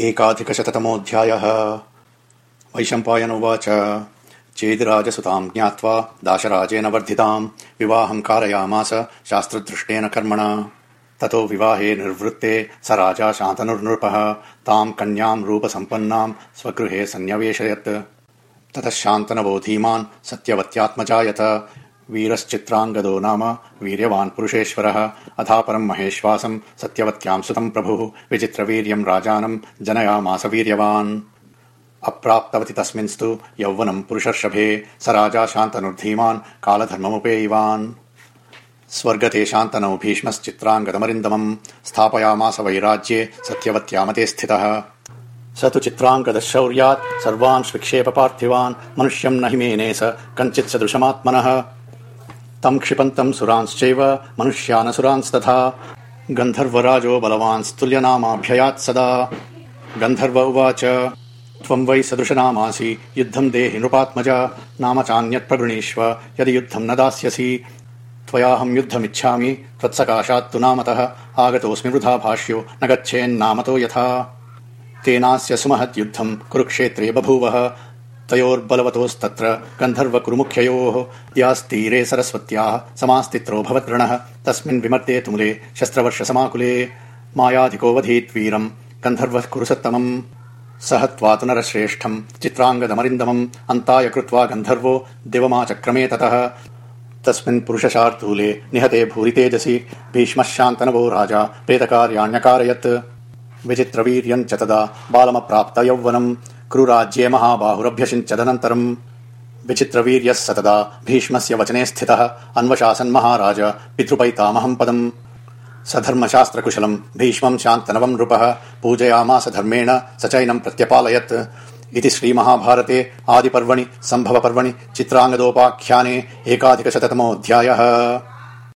एकाधिकशततमोऽध्यायः। वैशम्पायनुवाच चेदिराजसुताम् ज्ञात्वा दाशराजेन वर्धिताम् विवाहम् कारयामास शास्त्रदृष्टेन कर्मणा। ततो विवाहे निर्वृत्ते स राजा शान्तनुर्नृपः। ताम् कन्याम् रूपसम्पन्नाम् स्वगृहे सन्न्यवेशयत् ततः शान्तनवो धीमान् सत्यवत्यात्मजायत वीरश्चित्राङ्गदो नाम वीर्यवान् पुरुषेश्वरः। अथापरम् महेश्वासम् सत्यवत्याम् सुतम् प्रभुः। विचित्रवीर्यम् राजानम् जनयामास वीर्यवान्। अप्राप्तवति तस्मिंस्तु यौवनम् पुरुषर्षभे। स राजा शान्तनुर्धीमान् कालधर्ममुपेयिवान्। स्वर्गते शान्तनौ भीष्मश्चित्राङ्गदमरिन्दमम् स्थापयामास वैराज्ये सत्यवत्यामते स्थितः। स तु चित्राङ्गदः शौर्यात् सर्वान् स्विक्षेप पार्थिवान् मनुष्यम् न हि स कञ्चित् सदृशमात्मनः तम् क्षिपन्तम् सुरांश्चैव मनुष्यानसुरांस्तथा। गन्धर्वराजो बलवांस्तुल्यनामाभ्ययात् सदा। गन्धर्व उवाच त्वम् वै सदृशनामासि युद्धम् देहि नृपात्मज। नाम चान्यत् प्रगृणीष्व यदि युद्धम् न दास्यसि। त्वयाहम् युद्धमिच्छामि त्वत्सकाशात्तु नामतः। आगतोऽस्मि वृथा भाष्यो न गच्छेन्नामतो यथा। तेनास्य सुमहद्युद्धम् कुरुक्षेत्रे बभूवः तयोर्बलवतोस्तत्र गन्धर्व कुरुमुख्ययोः यास्तीरे सरस्वत्याः समास्तित्रो भवद्रणः तस्मिन् विमर्दे तुमुले शस्त्रवर्ष समाकुले मायाधिकोऽवधीत् वीरम् गन्धर्वः कुरुसत्तमम् सह त्वातु नरश्रेष्ठम् चित्राङ्गदमरिन्दमम् अन्ताय कृत्वा गन्धर्वो दिवमाचक्रमे ततः। तस्मिन् पुरुषशार्दूले निहते भूरि तेजसि भीष्मः शान्तनवो राजा प्रेतकार्याण्यकारयत्। विचित्रवीर्यम् च तदा बालमप्राप्त यौवनम् क्रुराज्ये महाबाहुरभ्यषिञ्चदनन्तरम् विचित्रवीर्यः स तदा भीष्मस्य वचने स्थितः। अन्वशासन् महाराज पितृपैतामहम् पदम्। स धर्मशास्त्रकुशलम् भीष्मम् शान्तनवम् नृपः। पूजयामास धर्मेण स चैनम् प्रत्यपालयत्। इति श्रीमहाभारते आदिपर्वणि सम्भवपर्वणि चित्राङ्गदोपाख्याने एकाधिकशततमोऽध्यायः